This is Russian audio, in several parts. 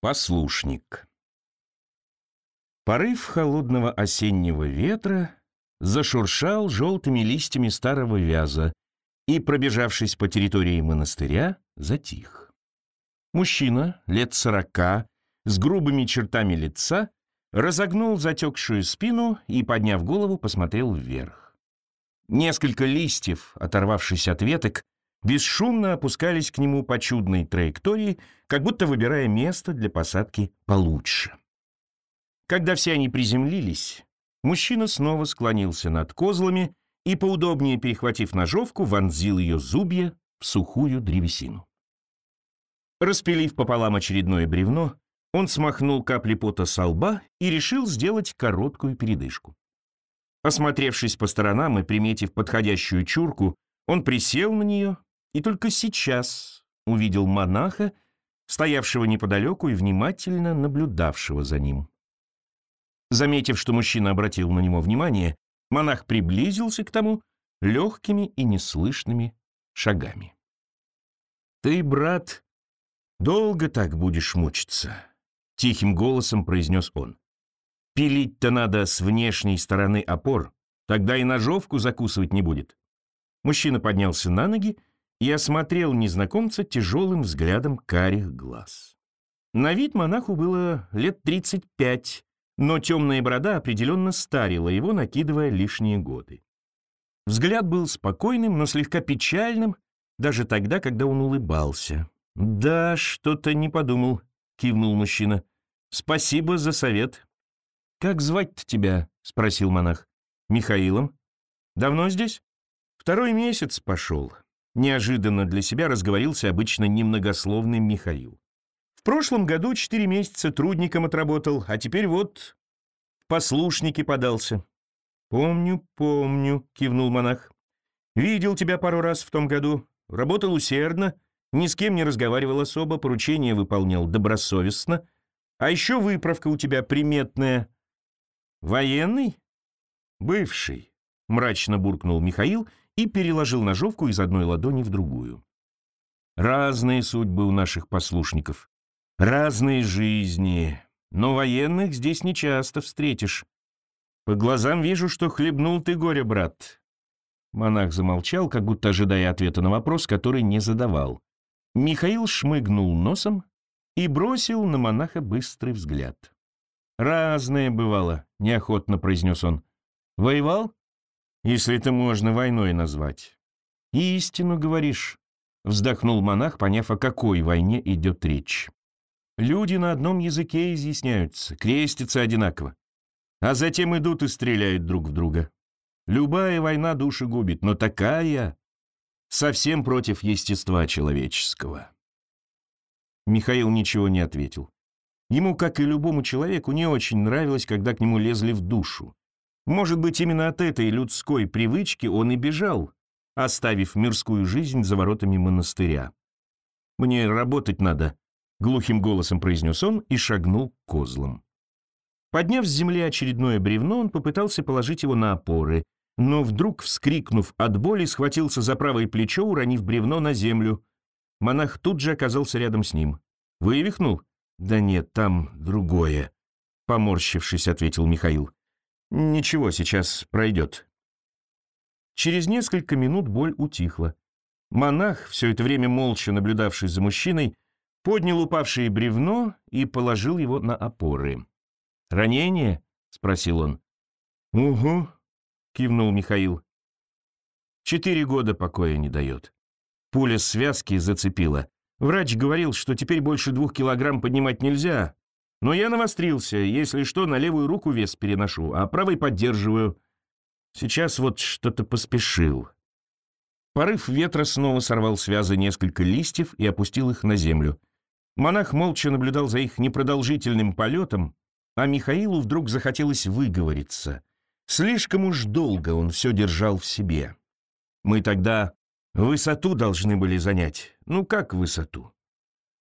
Послушник. Порыв холодного осеннего ветра зашуршал желтыми листьями старого вяза и, пробежавшись по территории монастыря, затих. Мужчина, лет сорока, с грубыми чертами лица, разогнул затекшую спину и, подняв голову, посмотрел вверх. Несколько листьев, оторвавшись от веток, бесшумно опускались к нему по чудной траектории, как будто выбирая место для посадки получше. Когда все они приземлились, мужчина снова склонился над козлами и, поудобнее перехватив ножовку, вонзил ее зубья в сухую древесину. Распилив пополам очередное бревно, он смахнул капли пота со лба и решил сделать короткую передышку. Осмотревшись по сторонам и приметив подходящую чурку, он присел на нее и только сейчас увидел монаха, стоявшего неподалеку и внимательно наблюдавшего за ним. Заметив, что мужчина обратил на него внимание, монах приблизился к тому легкими и неслышными шагами. «Ты, брат, долго так будешь мучиться?» — тихим голосом произнес он. «Пилить-то надо с внешней стороны опор, тогда и ножовку закусывать не будет». Мужчина поднялся на ноги и осмотрел незнакомца тяжелым взглядом карих глаз. На вид монаху было лет 35, но темная борода определенно старила его, накидывая лишние годы. Взгляд был спокойным, но слегка печальным, даже тогда, когда он улыбался. «Да, что-то не подумал», — кивнул мужчина. «Спасибо за совет». «Как звать-то тебя?» — спросил монах. «Михаилом». «Давно здесь?» «Второй месяц пошел. Неожиданно для себя разговорился обычно немногословный Михаил. В прошлом году четыре месяца трудником отработал, а теперь вот послушники подался. «Помню, помню», — кивнул монах. «Видел тебя пару раз в том году. Работал усердно, ни с кем не разговаривал особо, поручения выполнял добросовестно. А еще выправка у тебя приметная. Военный? Бывший», — мрачно буркнул Михаил и переложил ножовку из одной ладони в другую. Разные судьбы у наших послушников, разные жизни, но военных здесь нечасто встретишь. По глазам вижу, что хлебнул ты горе, брат. Монах замолчал, как будто ожидая ответа на вопрос, который не задавал. Михаил шмыгнул носом и бросил на монаха быстрый взгляд. «Разное бывало», — неохотно произнес он. «Воевал?» Если это можно войной назвать. «Истину говоришь», — вздохнул монах, поняв, о какой войне идет речь. «Люди на одном языке изъясняются, крестятся одинаково, а затем идут и стреляют друг в друга. Любая война души губит, но такая совсем против естества человеческого». Михаил ничего не ответил. Ему, как и любому человеку, не очень нравилось, когда к нему лезли в душу. Может быть, именно от этой людской привычки он и бежал, оставив мирскую жизнь за воротами монастыря. «Мне работать надо», — глухим голосом произнес он и шагнул к козлам. Подняв с земли очередное бревно, он попытался положить его на опоры, но вдруг, вскрикнув от боли, схватился за правое плечо, уронив бревно на землю. Монах тут же оказался рядом с ним. «Вывихнул?» «Да нет, там другое», — поморщившись, ответил Михаил. Ничего, сейчас пройдет. Через несколько минут боль утихла. Монах, все это время молча наблюдавший за мужчиной, поднял упавшее бревно и положил его на опоры. «Ранение?» — спросил он. «Угу», — кивнул Михаил. «Четыре года покоя не дает. Пуля связки зацепила. Врач говорил, что теперь больше двух килограмм поднимать нельзя, но я навострился, если что, на левую руку вес переношу, а правой поддерживаю. Сейчас вот что-то поспешил. Порыв ветра снова сорвал связы несколько листьев и опустил их на землю. Монах молча наблюдал за их непродолжительным полетом, а Михаилу вдруг захотелось выговориться. Слишком уж долго он все держал в себе. Мы тогда высоту должны были занять. Ну как высоту?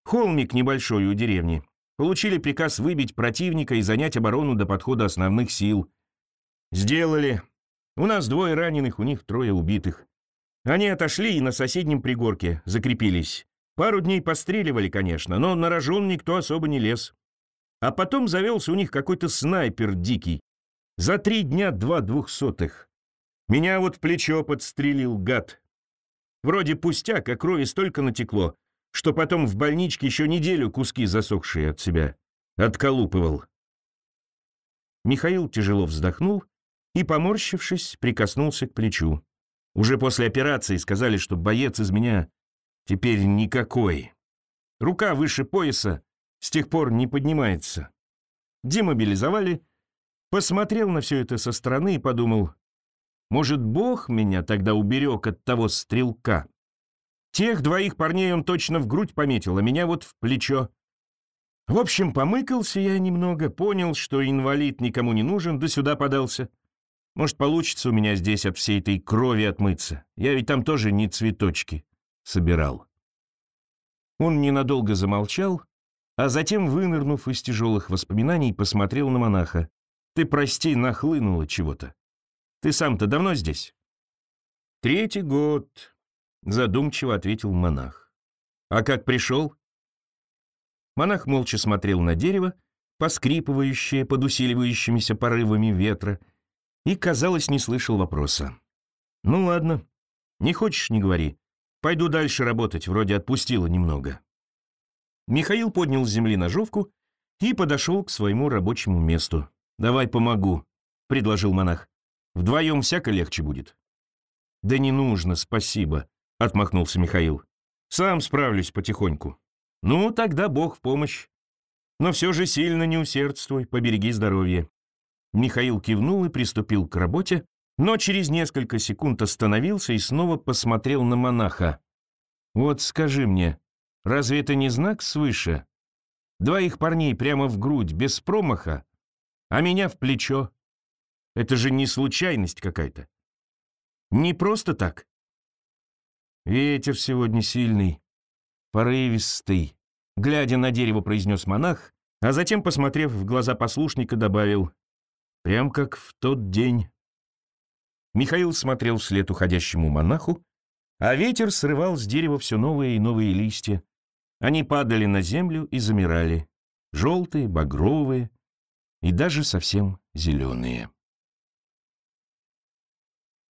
Холмик небольшой у деревни. Получили приказ выбить противника и занять оборону до подхода основных сил. Сделали. У нас двое раненых, у них трое убитых. Они отошли и на соседнем пригорке закрепились. Пару дней постреливали, конечно, но на рожон никто особо не лез. А потом завелся у них какой-то снайпер дикий. За три дня два двухсотых. Меня вот в плечо подстрелил, гад. Вроде пустяк, а крови столько натекло, что потом в больничке еще неделю куски засохшие от себя отколупывал. Михаил тяжело вздохнул и, поморщившись, прикоснулся к плечу. Уже после операции сказали, что боец из меня теперь никакой. Рука выше пояса с тех пор не поднимается. Демобилизовали, посмотрел на все это со стороны и подумал, может, Бог меня тогда уберег от того стрелка? Тех двоих парней он точно в грудь пометил, а меня вот в плечо. В общем, помыкался я немного, понял, что инвалид никому не нужен, да сюда подался. Может, получится у меня здесь от всей этой крови отмыться. Я ведь там тоже не цветочки собирал. Он ненадолго замолчал, а затем, вынырнув из тяжелых воспоминаний, посмотрел на монаха. «Ты, прости, нахлынуло чего-то. Ты сам-то давно здесь?» «Третий год», — задумчиво ответил монах. «А как пришел?» Монах молча смотрел на дерево, поскрипывающее под усиливающимися порывами ветра, и, казалось, не слышал вопроса. «Ну ладно, не хочешь — не говори. Пойду дальше работать, вроде отпустила немного». Михаил поднял с земли ножовку и подошел к своему рабочему месту. «Давай помогу», — предложил монах. «Вдвоем всяко легче будет». «Да не нужно, спасибо», — отмахнулся Михаил. «Сам справлюсь потихоньку». «Ну, тогда Бог в помощь. Но все же сильно не усердствуй, побереги здоровье». Михаил кивнул и приступил к работе, но через несколько секунд остановился и снова посмотрел на монаха. «Вот скажи мне, разве это не знак свыше? Двоих парней прямо в грудь, без промаха, а меня в плечо. Это же не случайность какая-то. Не просто так. Ветер сегодня сильный, порывистый», глядя на дерево, произнес монах, а затем, посмотрев в глаза послушника, добавил Прям как в тот день. Михаил смотрел вслед уходящему монаху, а ветер срывал с дерева все новые и новые листья. Они падали на землю и замирали, желтые, багровые и даже совсем зеленые.